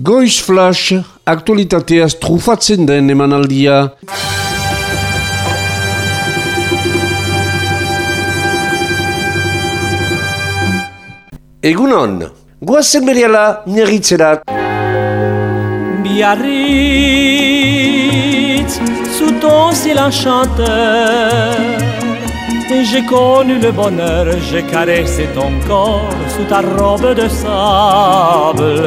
Goiz Flash, aktualitateaz trufatzen den emanaldia. Egunon, goazen bereala nirritzerat. Biarritz, sous ton ciel enchanteur, j'ai connu le bonheur, j'ai caressé ton corps sous ta robe de sable.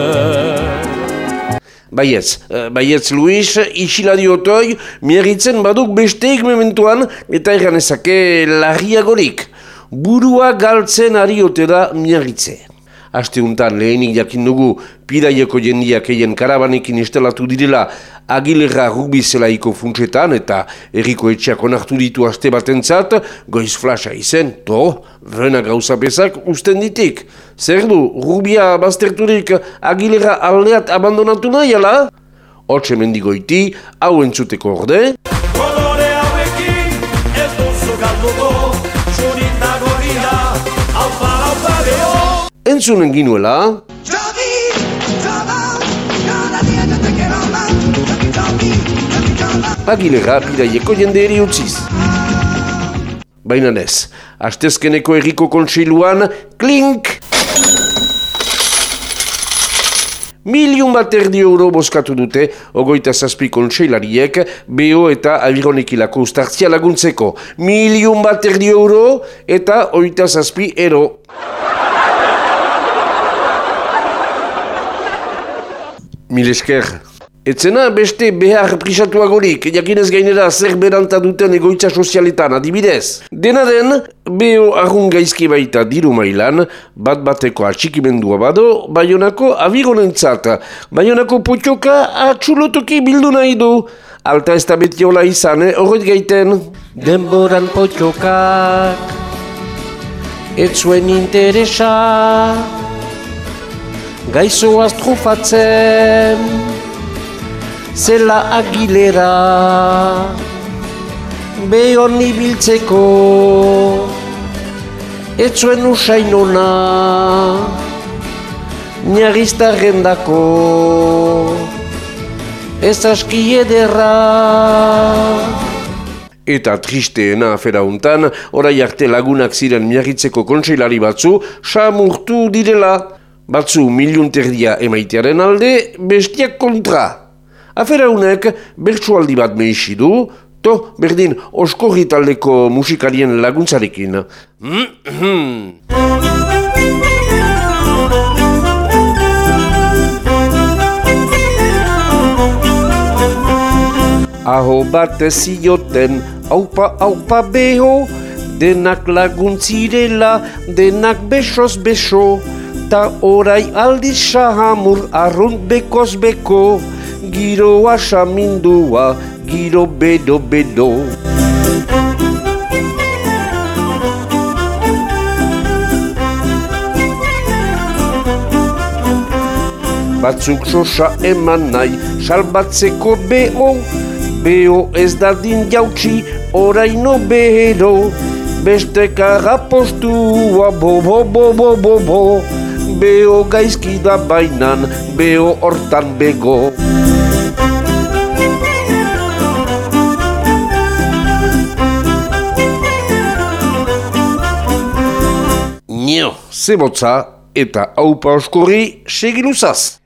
Baietz, eh, baietz Luis, isila diotoi, miarritzen baduk besteik mementuan eta erganezake larriagorik. Burua galtzen ari ote da miarritze. Aste untan lehenik jakin dugu pidaieko jendiak eien karabanekin instalatu direla agilera rugbizelaiko funtsetan eta erriko etxeak onartu ditu aste batentzat, goiz flasha izen, to, rena gauza bezak usten ditik. Zer du, rubia bazterturik agilera aldeat abandonatu nahi ala? Hortxe mendigoiti, hau entzuteko orde. Jogi, joga. agilera pidaieko jendeeri utziz. Baina ez, astezkeneko erriko kontseiluan, klink! Miliun bat erdi euro boskatu dute, ogoita zazpi kontseilariek, BO eta abironekilako ustartzia laguntzeko. Miliun bat erdi euro eta oita zazpi ero. Mil esker. Etzena beste behar prisatuagorik, jakinez gainera zer beranta duten egoitza sozialetan, adibidez. Dena den, beho arrun gaizki baita diru mailan, bat bateko atxikimendua bado, baionako abironentzat. Baionako potxoka atxulotoki bildu nahi du. Alta ez da betiola izan, eh? horret gaiten. Denboran potxokak, ez zuen interesa, gaizo trufatzen zela agilera behon ibiltzeko ez zuen usain ona niagiztarren dako ez aski ederra Eta tristeena afera untan, orai arte lagunak ziren miagitzeko kontseilari batzu, samurtu direla. Batzu milionterdia emaitearen alde, bestiak kontra. Afera unek bertsualdi bat mehisi du, to berdin oskorri taldeko musikarien laguntzarekin. Aho bat zioten, aupa aupa beho, denak laguntzirela, denak besoz beso, ta orai aldiz sahamur arrun bekoz beko, giroa samindua, giro bedo bedo. Batzuk sosa eman nahi, salbatzeko beho, beho ez dadin jautsi, oraino behero, beste karapostua, bo bo bo bo bo bo, beho gaizki da bainan, beho hortan bego. Nio, zebotza eta haupa oskorri segiluzaz.